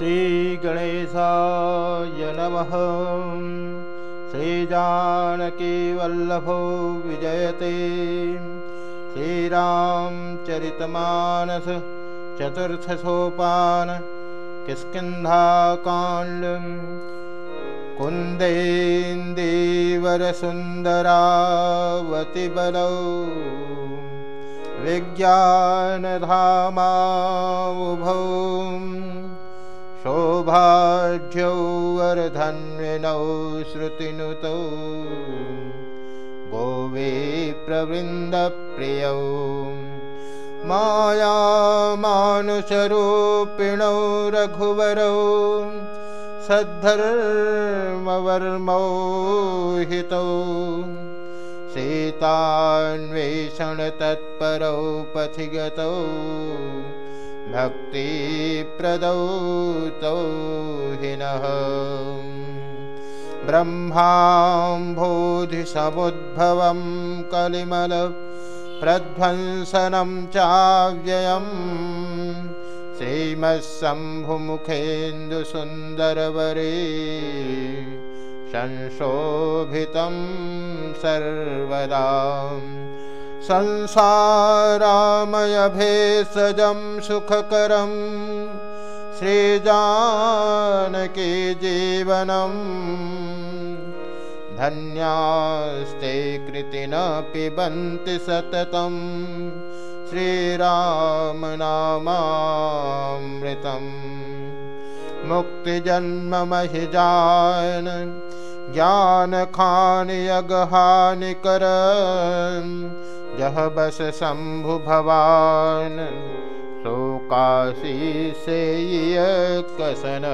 श्रीगणेशाय नमः। श्रीजानकीवल्लभो विजयते। श्रीरामचरितमानस चतुर्थसोपान किष्किन्धाकाण्डं कुन्देन्दीवरसुन्दरावतिबलौ विज्ञानधामावुभौ सौभाढ्यौ वरधन्विनौ श्रुतिनुतौ। गोवे प्रवृन्दप्रियौ। मायामानुषरूपिणौ रघुवरौ। सद्धर्मवर्मौ हितौ। सीतान्वेषणतत्परौ पथिगतौ भक्तिप्रदौ तौ हिनः ब्रह्माम्भोधिसमुद्भवं कलिमल प्रध्वंसनं चाव्ययम् श्रीमत्शम्भुमुखेन्दुसुन्दरवरे संशोभितं सर्वदा संसारामयभेषजं सुखकरं श्रीजानकी जीवनम् धन्यास्ते कृतिन पिबन्ति सततं। श्रीरामनामामृतं मुक्तिजन्ममहिजानन् ज्ञानखानि अगहानिकर जह बस शम्भु भवान् कसन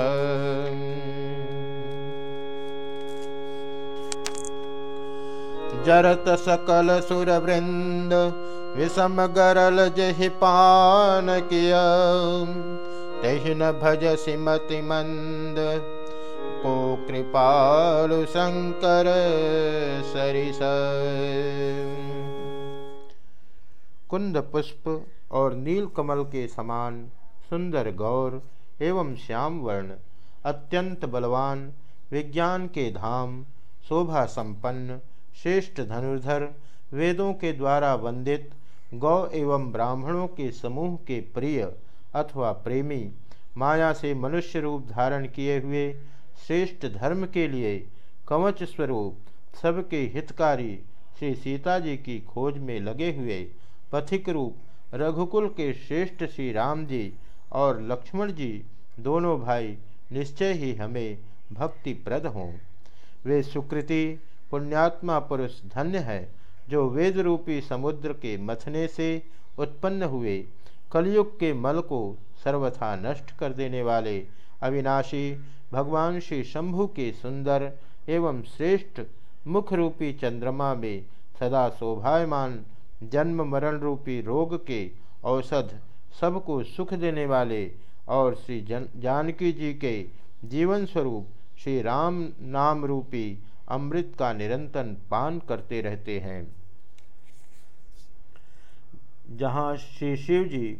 जरत सकल सुरवृंद विषम गरल जहि पान किय तहि न भज सिमति मंद को कृपालु शंकर सरिस कुंद पुष्प और नील कमल के समान सुंदर गौर एवं श्याम वर्ण, अत्यंत बलवान, विज्ञान के धाम, शोभा संपन्न, श्रेष्ठ धनुर्धर, वेदों के द्वारा वंदित, गौ एवं ब्राह्मणों के समूह के प्रिय अथवा प्रेमी, माया से मनुष्य रूप धारण किए हुए, श्रेष्ठ धर्म के लिए कवच स्वरूप, सबके हितकारी श्री सीता जी की खोज में लगे हुए पथिक रूप, रघुकुल के श्रेष्ठ श्री राम जी और लक्ष्मण जी दोनों भाई निश्चय ही हमें भक्तिप्रद हों। वे सुकृति, पुण्यात्मा पुरुष धन्य है, जो वेद रूपी समुद्र के मथने से उत्पन्न हुए कलयुग के मल को सर्वथा नष्ट कर देने वाले अविनाशी, भगवान श्री शंभु के सुंदर एवं श्रेष्ठ मुख रूपी चंद्रमा में सदा शोभायमान जन्म मरण रूपी रोग के औषध सबको सुख देने वाले और श्री जन, जानकी जी के जीवन स्वरूप श्री राम नाम रूपी अमृत का निरंतर पान करते रहते हैं। जहाँ श्री शिव जी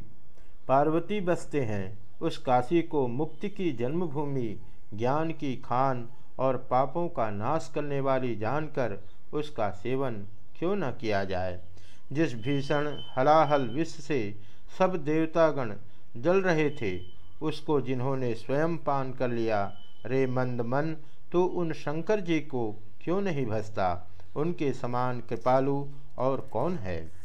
पार्वती बसते हैं, उस काशी को मुक्ति की जन्मभूमि, ज्ञान की खान और पापों का नाश करने वाली जानकर उसका सेवन क्यों न किया जाए? जिस भीषण हलाहल विष से सब देवतागण जल रहे थे, उसको जिन्होंने स्वयं पान कर लिया, रे मंद मन तो उन शंकर जी को क्यों नहीं भसता उनके समान कृपालु और कौन है?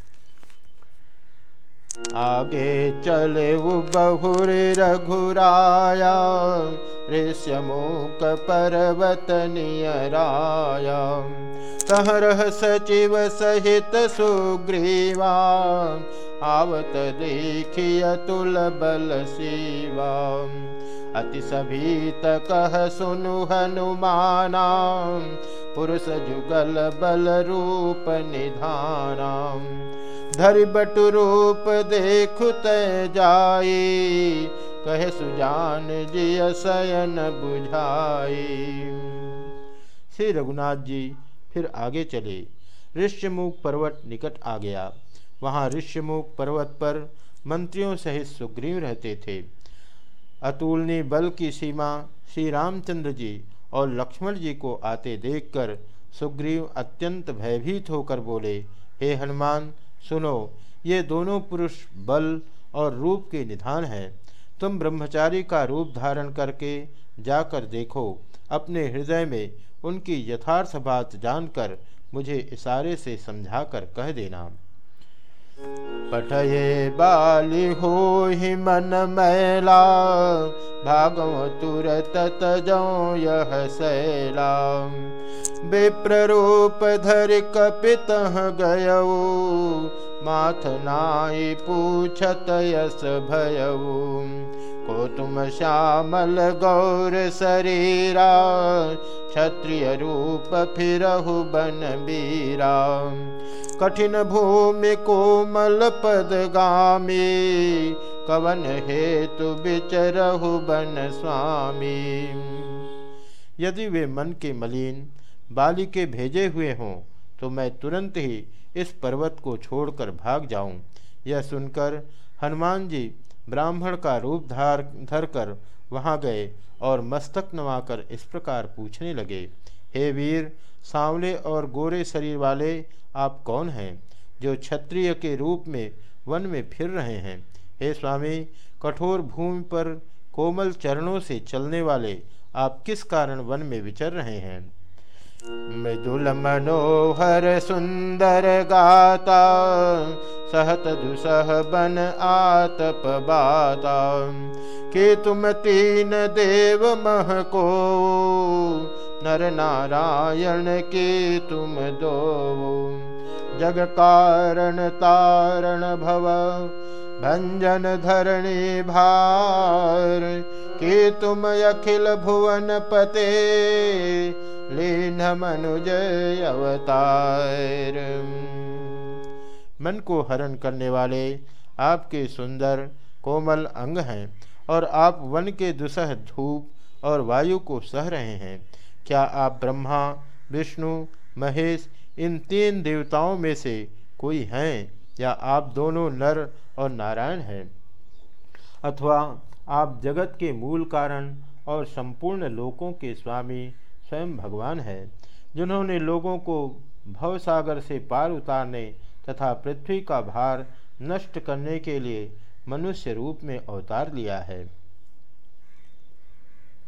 आगे चले वो बहुरे रघुराया ऋष्यमुख पर्वत नियराया कहरह सचिव सहित सुग्रीवा आवत देखिय तुल बल शिवा। अति सभीत कह सुनु हनुमाना पुरुष जुगल बल रूप निधाना धरि बटु रूप देखुत जाई कहे सुजान जिय शयन बुझाई श्री रघुनाथ जी फिर आगे चले। ऋष्यमुख पर्वत निकट आ गया। वहाँ ऋष्यमुख पर्वत पर मंत्रियों सहित सुग्रीव रहते थे। अतुलनीय बल की सीमा श्री रामचंद्र जी और लक्ष्मण जी को आते देखकर सुग्रीव अत्यंत भयभीत होकर बोले, हे हनुमान सुनो, ये दोनों पुरुष बल और रूप के निधान हैं। तुम ब्रह्मचारी का रूप धारण करके जाकर देखो, अपने हृदय में उनकी यथार्थ बात जानकर मुझे इशारे से समझाकर कह देना। पठये बाली हो ही मन मैला भागव तुरत यह सैला। विप्ररूप धर कपित गयऊ माथ नाई पूछत यस भयऊ को तुम श्यामल गौर शरीरा, क्षत्रिय रूप फिरहु बन बीरा कठिन भूमि कोमल पद गामी कवन हेतु बिचरहु बन स्वामी। यदि वे मन के मलिन बाली के भेजे हुए हों तो मैं तुरंत ही इस पर्वत को छोड़कर भाग जाऊँ। यह सुनकर हनुमान जी ब्राह्मण का रूप धार धर कर वहाँ गए और मस्तक नवाकर इस प्रकार पूछने लगे, हे वीर, सांवले और गोरे शरीर वाले आप कौन हैं, जो क्षत्रिय के रूप में वन में फिर रहे हैं? हे स्वामी, कठोर भूमि पर कोमल चरणों से चलने वाले आप किस कारण वन में विचर रहे हैं? मृदुल मनोहर सुंदर गाता सहत दुसह बन आतप बाता कि तुम तीन देव मह को नर नारायण के तुम दो जग कारण तारण भव भंजन धरणी भार कि तुम अखिल भुवन पते लीन मनुज अवतार मन को हरण करने वाले आपके सुंदर कोमल अंग हैं और आप वन के दुसह धूप और वायु को सह रहे हैं। क्या आप ब्रह्मा, विष्णु, महेश, इन तीन देवताओं में से कोई हैं या आप दोनों नर और नारायण हैं? अथवा आप जगत के मूल कारण और संपूर्ण लोकों के स्वामी स्वयं भगवान है, जिन्होंने लोगों को भवसागर से पार उतारने तथा पृथ्वी का भार नष्ट करने के लिए मनुष्य रूप में अवतार लिया है।